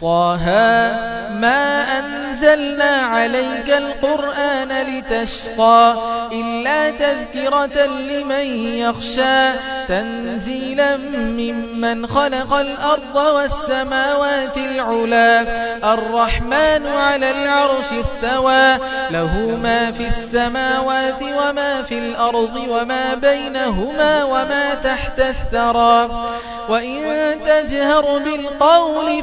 طه ما أنزلنا عليك القرآن لتشقى إلا تذكرة لمن يخشى تنزيلا ممن خلق الأرض والسماوات العلا. الرحمن على العرش استوى. له ما في السماوات وما في الأرض وما بينهما وما تحت الثرى. وإن تجهر بالقول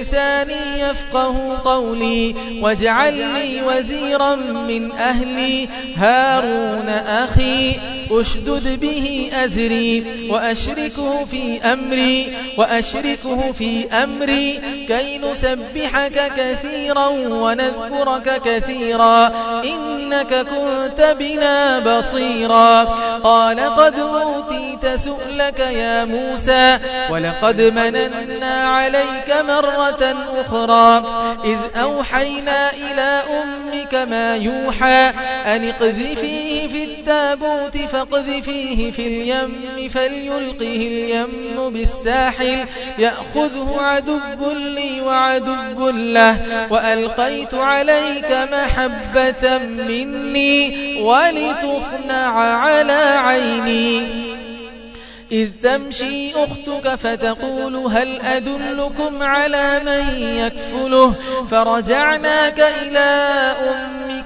لساني يفقه قولي واجعل لي وزيرا من أهلي. هارون أخي أشدد به أزري وأشركه في أمري وأشركه في أمري. كي نسبحك كثيرا ونذكرك كثيرا إنك كنت بنا بصيرا. قال قد أوتيت سؤلك يا موسى ولقد مننا عليك مرة أخرى. إذ أوحينا إلى أمك ما يوحى أن اقذفيه في التابوت فاقذفيه في اليم فليلقه اليم بالساحل. يأخذه عدب لي عدب له وألقيت عليك محبة مني ولتصنع على عيني. إذ تمشي أختك فتقول هل أدلكم على من يكفله؟ فرجعناك إلى أمك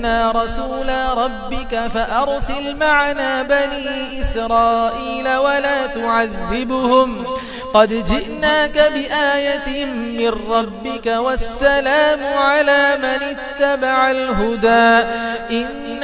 إنا رسولا ربك فأرسل معنا بني إسرائيل ولا تعذبهم. قد جئناك بآية من ربك والسلام على من اتبع الهدى. إنا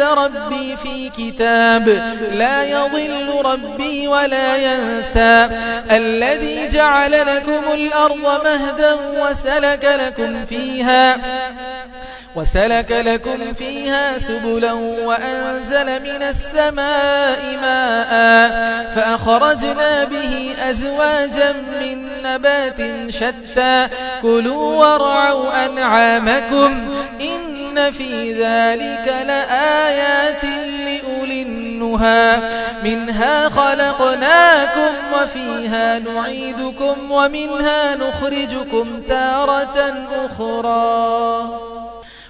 ربي في كتاب. لا يضل ربي ولا ينسى. الذي جعل لكم الأرض مهدا وسلك لكم فيها وسلك لكم فيها سبلا وأنزل من السماء ماء فأخرجنا به أزواجا من نبات شتى. كلوا وارعوا أنعامكم إن في ذلك لآيات لأولي النهى. منها خلقناكم وفيها نعيدكم ومنها نخرجكم تارة أخرى.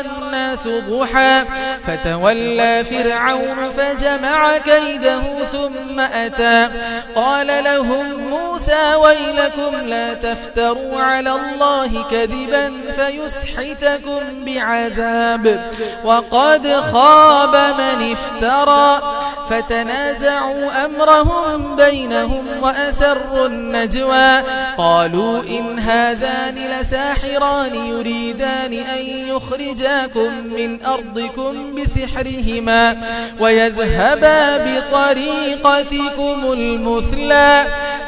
الناس ضحى فتولى فرعون فجمع كيده ثم أتى. قال لهم موسى ويلكم لا تفتروا على الله كذبا فيسحتكم بعذاب. وقد خاب من افترى فتنازعوا أمرهم بينهم وأسروا النجوى. قالوا إن هذان لساحران يريدان أن يخرجاكم من أرضكم بسحرهما ويذهبا بطريقتكم المثلى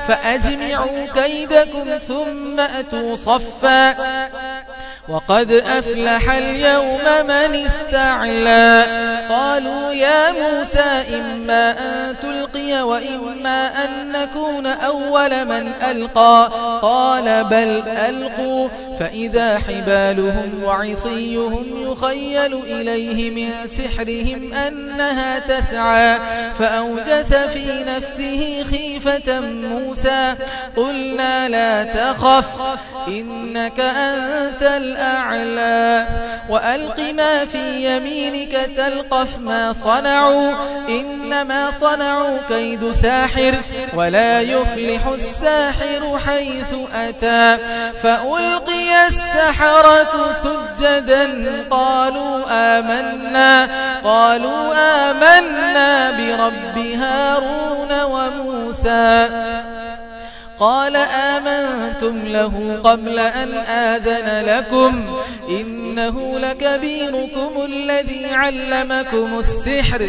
فأجمعوا كيدكم ثم أتوا صفا وقد أفلح اليوم من استعلى قالوا يا موسى إما أن تلقي وإما أن نكون أول من ألقى. قال بل ألقوا. فإذا حبالهم وعصيهم يخيل إليه من سحرهم أنها تسعى. فأوجس في نفسه خيفة موسى. قلنا لا تخف إنك أنت الأعلى. وألق ما في يمينك تلقف ما صنعوا. إنما صنعوا كيد ساحر ولا يفلح الساحر حيث أتى فألقي السحرة سجدا قالوا آمنا قالوا آمنا برب هارون وموسى قال آمنتم له قبل أن آذن لكم إنه لكبيركم الذي علمكم السحر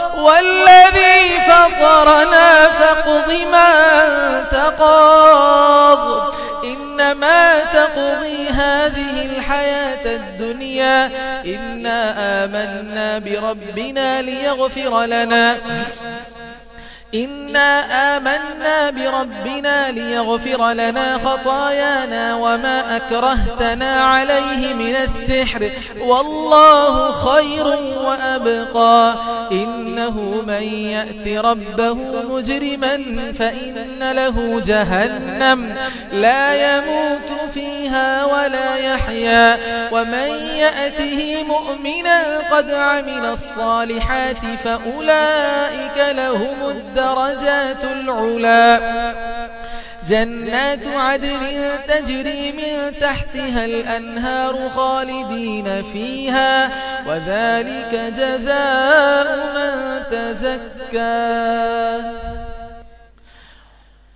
والذي فطرنا فاقض ما أنت قاض إنما تقضي هذه الحياة الدنيا. إنا آمنا بربنا ليغفر لنا. إنا آمنا بربنا ليغفر لنا خطايانا وما أكرهتنا عليه من السحر والله خير وأبقى إنه من يأت ربه مجرما فإن له جهنم لا يموت فيها ولا يحيا ومن يأته مؤمنا قد عمل الصالحات فأولئك الدرجات الدرجات العلا. جنات عدن تجري من تحتها الأنهار خالدين فيها وذلك جزاء من تزكى.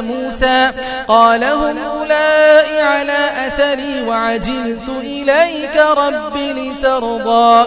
موسى قال هم أولئي على أثري وعجلت إليك رب لترضى.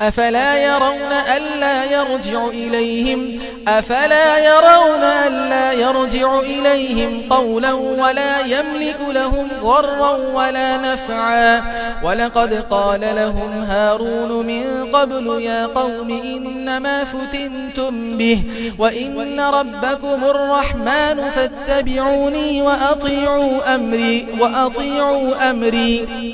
أفلا يرون ألا يرجع إليهم؟ أفلا يرون ألا يرجع إليهم قولا ولا يملك لهم ضرا ولا نفعا؟ ولقد قال لهم هارون من قبل يا قوم إنما فتنتم به وإن ربكم الرحمن فاتبعوني وأطيعوا أمري وأطيعوا أمري.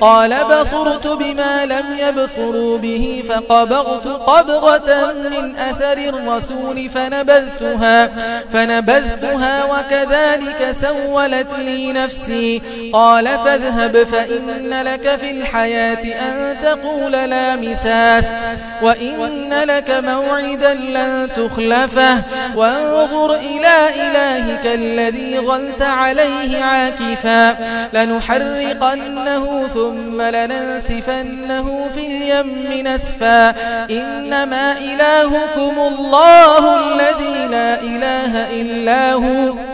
قال بصرت بما لم يبصروا به فقبضت قبضة من أثر الرسول فنبذتها فنبذتها وكذلك سولت لي نفسي. قال فاذهب فإن لك في الحياة أن تقول لا مساس وإن لك موعدا لن تخلفه. وانظر إلى إلهك الذي ظلت عليه عاكفا لنحرقنه ثم لننسفنه في اليم نسفا. إنما إلهكم الله الذي لا إله إلا هو.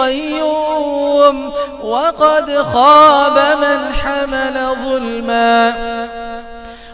القيوم وقد خاب من حمل ظلما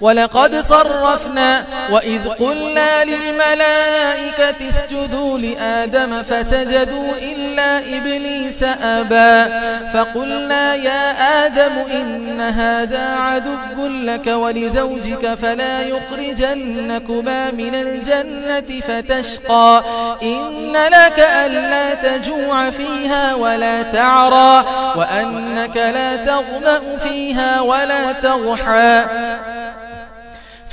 ولقد صرفنا وإذ قلنا للملائكة اسجدوا لآدم فسجدوا إلا إبليس أبا فقلنا يا آدم إن هذا عدب لك ولزوجك فلا يخرجنكما من الجنة فتشقى إن لك ألا تجوع فيها ولا تعرى وأنك لا تغمأ فيها ولا تضحى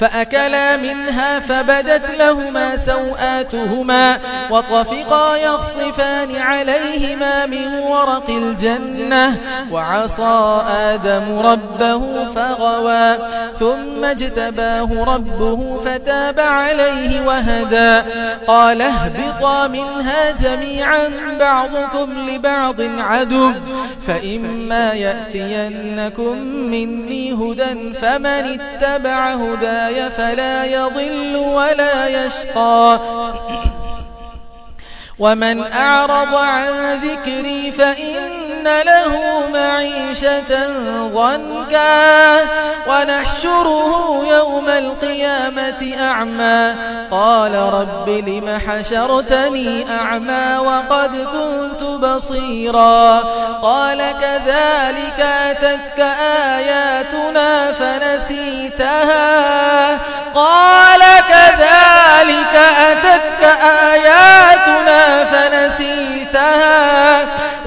فأكلا منها فبدت لهما سوآتهما وطفقا يخصفان عليهما من ورق الجنة وعصى آدم ربه فغوى ثم اجتباه ربه فتاب عليه وهدى قال اهبطا منها جميعا بعضكم لبعض عدو فإما يأتينكم مني هدى فمن اتبع هداي هداي فلا يضل ولا يشقى. ومن أعرض عن ذكري فإن له معيشة ضنكا. ونحشره يوم القيامة أعمى. قال رب لم حشرتني أعمى وقد كنت بصيرا. قال كذلك أتتك آياتنا فنسيتها.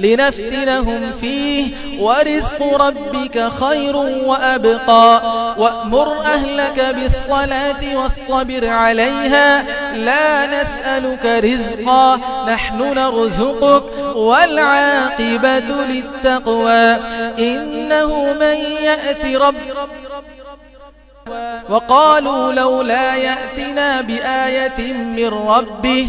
لنفتنهم فيه ورزق ربك خير وأبقى. وأمر أهلك بالصلاة واصطبر عليها لا نسألك رزقا نحن نرزقك والعاقبة للتقوى. إنه من يأتي رب وقالوا لولا يأتنا بآية من ربه.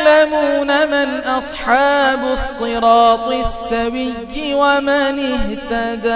فستعلمون من أصحاب الصراط السبي ومن اهتدى